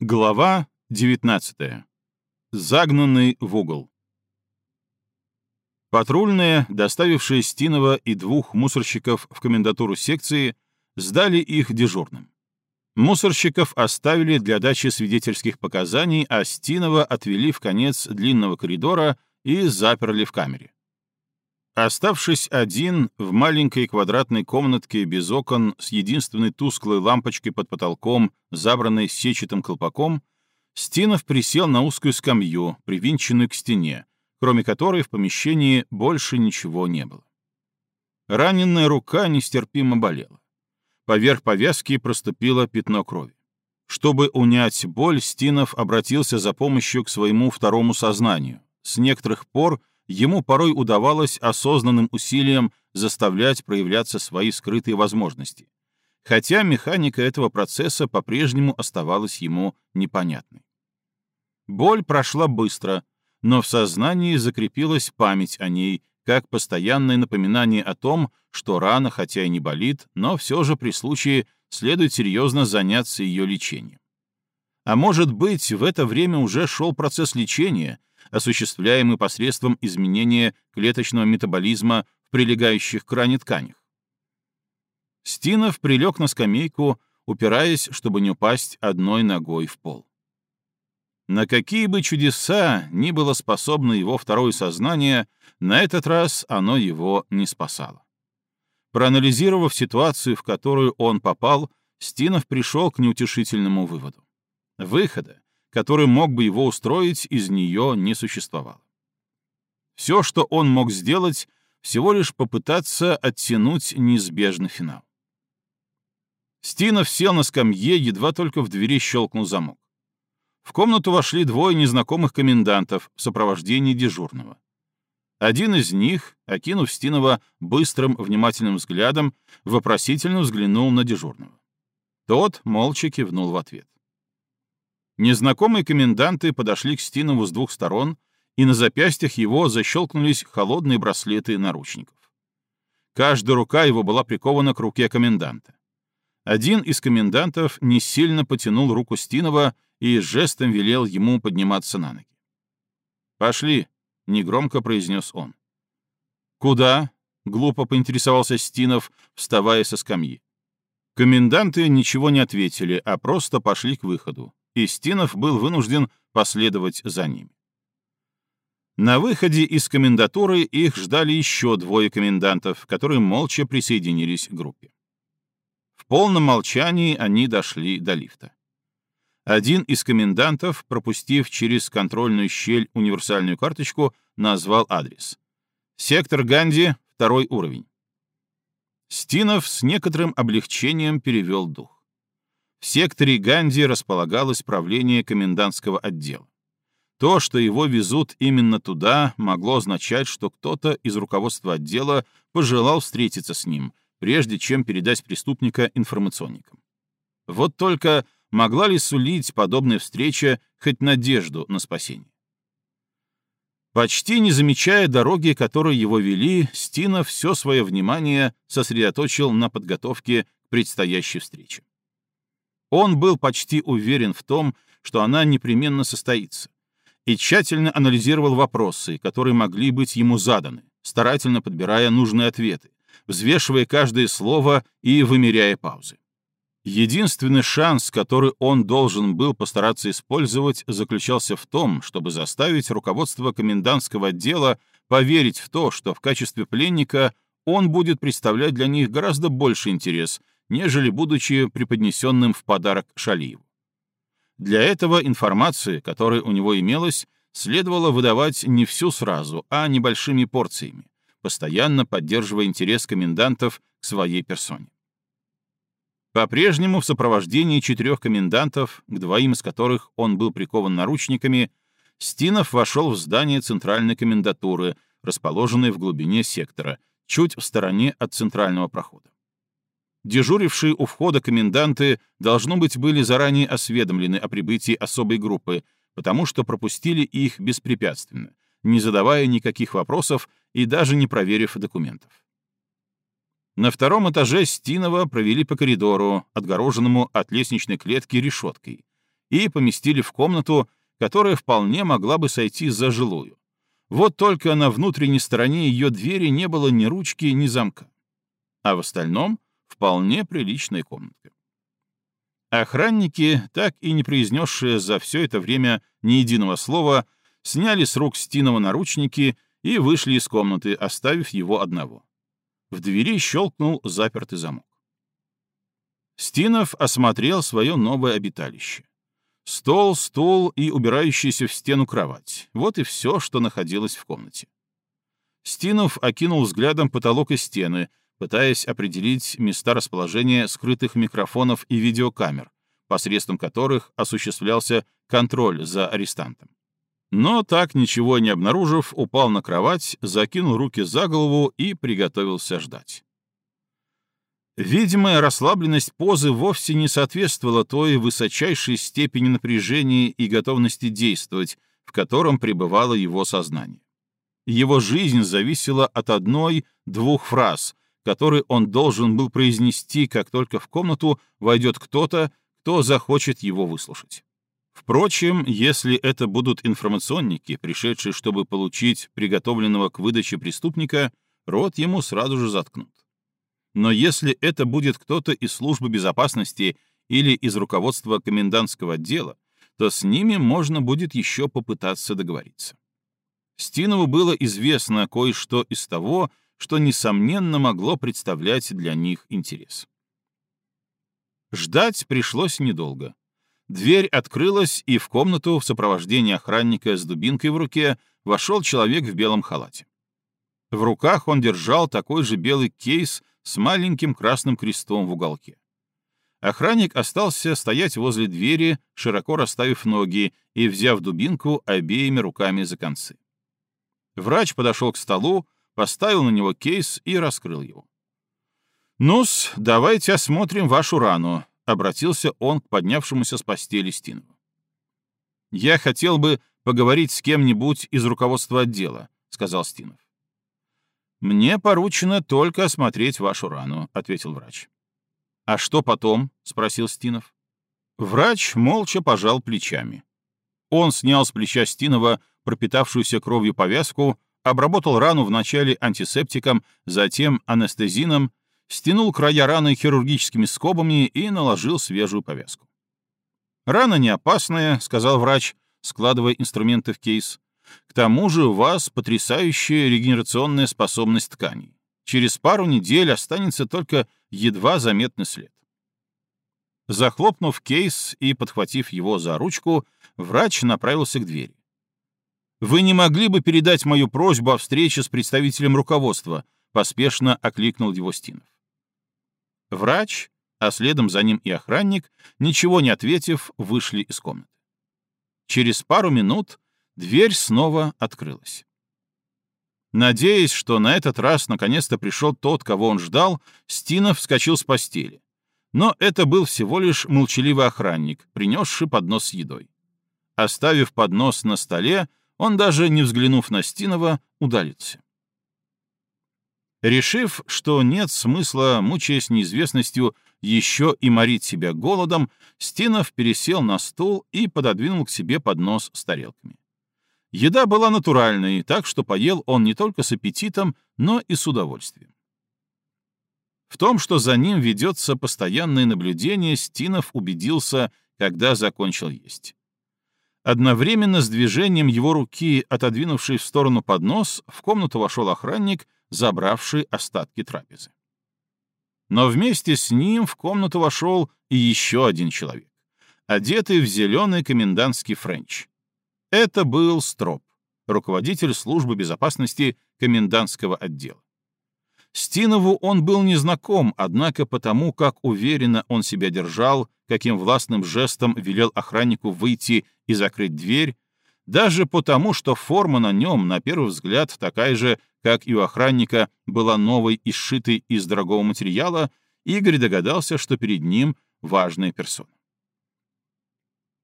Глава 19. Загнанный в угол. Патрульные, доставившие Стинова и двух мусорщиков в комендатуру секции, сдали их дежурным. Мусорщиков оставили для дачи свидетельских показаний, а Стинова отвели в конец длинного коридора и заперли в камере. Оставшись один в маленькой квадратной комнатке без окон с единственной тусклой лампочкой под потолком, забранной сетчатым колпаком, Стинов присел на узкую скамью, привинченную к стене, кроме которой в помещении больше ничего не было. Раненная рука нестерпимо болела. Поверх повязки проступило пятно крови. Чтобы унять боль, Стинов обратился за помощью к своему второму сознанию. С некоторых пор — ему порой удавалось осознанным усилием заставлять проявляться свои скрытые возможности, хотя механика этого процесса по-прежнему оставалась ему непонятной. Боль прошла быстро, но в сознании закрепилась память о ней, как постоянное напоминание о том, что рана, хотя и не болит, но все же при случае следует серьезно заняться ее лечением. А может быть, в это время уже шел процесс лечения, осуществляемый посредством изменения клеточного метаболизма в прилегающих к ране тканях. Стинов прилег на скамейку, упираясь, чтобы не упасть одной ногой в пол. На какие бы чудеса ни было способно его второе сознание, на этот раз оно его не спасало. Проанализировав ситуацию, в которую он попал, Стинов пришел к неутешительному выводу. Выхода, который мог бы его устроить, из нее не существовало. Все, что он мог сделать, всего лишь попытаться оттянуть неизбежный финал. Стинов сел на скамье, едва только в двери щелкнул замок. В комнату вошли двое незнакомых комендантов в сопровождении дежурного. Один из них, окинув Стинова быстрым, внимательным взглядом, вопросительно взглянул на дежурного. Тот молча кивнул в ответ. Незнакомые коменданты подошли к Стинову с двух сторон, и на запястьях его защелкнулись холодные браслеты наручников. Каждая рука его была прикована к руке коменданта. Один из комендантов не сильно потянул руку Стинова и жестом велел ему подниматься на ноги. «Пошли», — негромко произнес он. «Куда?» — глупо поинтересовался Стинов, вставая со скамьи. Коменданты ничего не ответили, а просто пошли к выходу и Стинов был вынужден последовать за ними. На выходе из комендатуры их ждали еще двое комендантов, которые молча присоединились к группе. В полном молчании они дошли до лифта. Один из комендантов, пропустив через контрольную щель универсальную карточку, назвал адрес. «Сектор Ганди, второй уровень». Стинов с некоторым облегчением перевел дух. В секторе Ганди располагалось правление комендантского отдела. То, что его везут именно туда, могло означать, что кто-то из руководства отдела пожелал встретиться с ним, прежде чем передать преступника информационникам. Вот только могла ли сулить подобная встреча хоть надежду на спасение? Почти не замечая дороги, которые его вели, Стина все свое внимание сосредоточил на подготовке к предстоящей встрече. Он был почти уверен в том, что она непременно состоится, и тщательно анализировал вопросы, которые могли быть ему заданы, старательно подбирая нужные ответы, взвешивая каждое слово и вымеряя паузы. Единственный шанс, который он должен был постараться использовать, заключался в том, чтобы заставить руководство комендантского отдела поверить в то, что в качестве пленника он будет представлять для них гораздо больше интерес, нежели будучи преподнесенным в подарок Шалиеву. Для этого информации, которая у него имелась, следовало выдавать не всю сразу, а небольшими порциями, постоянно поддерживая интерес комендантов к своей персоне. По-прежнему в сопровождении четырех комендантов, к двоим из которых он был прикован наручниками, Стинов вошел в здание центральной комендатуры, расположенной в глубине сектора, чуть в стороне от центрального прохода. Дежурившие у входа коменданты, должно быть, были заранее осведомлены о прибытии особой группы, потому что пропустили их беспрепятственно, не задавая никаких вопросов и даже не проверив документов. На втором этаже Стинова провели по коридору, отгороженному от лестничной клетки решеткой, и поместили в комнату, которая вполне могла бы сойти за жилую. Вот только на внутренней стороне ее двери не было ни ручки, ни замка. А в остальном — вполне приличная комнатка. Охранники, так и не произнесшие за все это время ни единого слова, сняли с рук Стинова наручники и вышли из комнаты, оставив его одного. В двери щелкнул запертый замок. Стинов осмотрел свое новое обиталище. Стол, стул и убирающаяся в стену кровать. Вот и все, что находилось в комнате. Стинов окинул взглядом потолок и стены, пытаясь определить места расположения скрытых микрофонов и видеокамер, посредством которых осуществлялся контроль за арестантом. Но так, ничего не обнаружив, упал на кровать, закинул руки за голову и приготовился ждать. Видимая расслабленность позы вовсе не соответствовала той высочайшей степени напряжения и готовности действовать, в котором пребывало его сознание. Его жизнь зависела от одной-двух фраз, которые он должен был произнести, как только в комнату войдет кто-то, кто захочет его выслушать. Впрочем, если это будут информационники, пришедшие, чтобы получить приготовленного к выдаче преступника, рот ему сразу же заткнут. Но если это будет кто-то из службы безопасности или из руководства комендантского отдела, то с ними можно будет еще попытаться договориться. Стинову было известно кое-что из того, что, несомненно, могло представлять для них интерес. Ждать пришлось недолго. Дверь открылась, и в комнату в сопровождении охранника с дубинкой в руке вошел человек в белом халате. В руках он держал такой же белый кейс с маленьким красным крестом в уголке. Охранник остался стоять возле двери, широко расставив ноги и взяв дубинку обеими руками за концы. Врач подошел к столу, поставил на него кейс и раскрыл его. «Ну-с, давайте осмотрим вашу рану», — обратился он к поднявшемуся с постели Стинову. «Я хотел бы поговорить с кем-нибудь из руководства отдела», — сказал Стинов. «Мне поручено только осмотреть вашу рану», — ответил врач. «А что потом?» — спросил Стинов. Врач молча пожал плечами. Он снял с плеча Стинова пропитавшуюся кровью повязку, обработал рану вначале антисептиком, затем анестезином, стянул края раны хирургическими скобами и наложил свежую повязку. «Рана не опасная», — сказал врач, складывая инструменты в кейс. К тому же у вас потрясающая регенерационная способность тканей. Через пару недель останется только едва заметный след. Захлопнув кейс и подхватив его за ручку, врач направился к двери. «Вы не могли бы передать мою просьбу о встрече с представителем руководства?» — поспешно окликнул его Стинов. Врач, а следом за ним и охранник, ничего не ответив, вышли из комнаты. Через пару минут Дверь снова открылась. Надеясь, что на этот раз наконец-то пришел тот, кого он ждал, Стинов вскочил с постели. Но это был всего лишь молчаливый охранник, принесший поднос с едой. Оставив поднос на столе, он, даже не взглянув на Стинова, удалился. Решив, что нет смысла, мучаясь неизвестностью, еще и морить себя голодом, Стинов пересел на стул и пододвинул к себе поднос с тарелками. Еда была натуральной, так что поел он не только с аппетитом, но и с удовольствием. В том, что за ним ведется постоянное наблюдение, Стинов убедился, когда закончил есть. Одновременно с движением его руки, отодвинувшей в сторону поднос, в комнату вошел охранник, забравший остатки трапезы. Но вместе с ним в комнату вошел и еще один человек, одетый в зеленый комендантский френч. Это был Строп, руководитель службы безопасности комендантского отдела. Стинову он был незнаком, однако по тому, как уверенно он себя держал, каким властным жестом велел охраннику выйти и закрыть дверь, даже по тому, что форма на нем, на первый взгляд, такая же, как и у охранника, была новой и сшитой из дорогого материала, Игорь догадался, что перед ним важная персона.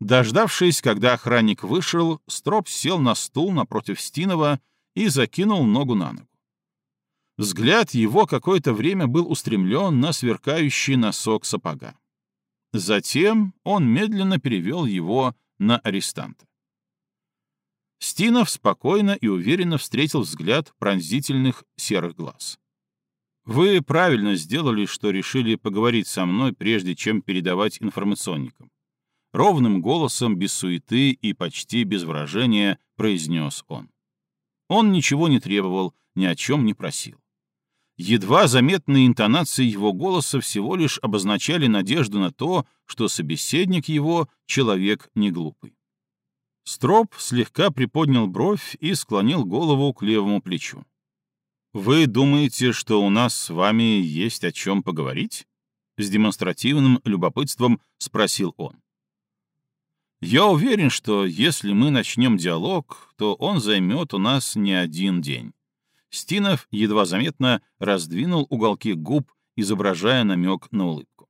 Дождавшись, когда охранник вышел, Строп сел на стул напротив Стинова и закинул ногу на ногу. Взгляд его какое-то время был устремлен на сверкающий носок сапога. Затем он медленно перевел его на арестанта. Стинов спокойно и уверенно встретил взгляд пронзительных серых глаз. «Вы правильно сделали, что решили поговорить со мной, прежде чем передавать информационникам». Ровным голосом, без суеты и почти без выражения произнес он. Он ничего не требовал, ни о чем не просил. Едва заметные интонации его голоса всего лишь обозначали надежду на то, что собеседник его — человек неглупый. Строп слегка приподнял бровь и склонил голову к левому плечу. «Вы думаете, что у нас с вами есть о чем поговорить?» С демонстративным любопытством спросил он. «Я уверен, что если мы начнем диалог, то он займет у нас не один день». Стинов едва заметно раздвинул уголки губ, изображая намек на улыбку.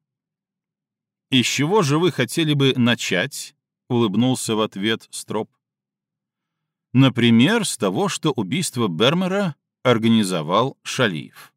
«Из чего же вы хотели бы начать?» — улыбнулся в ответ Строп. «Например, с того, что убийство Бермера организовал Шалиев».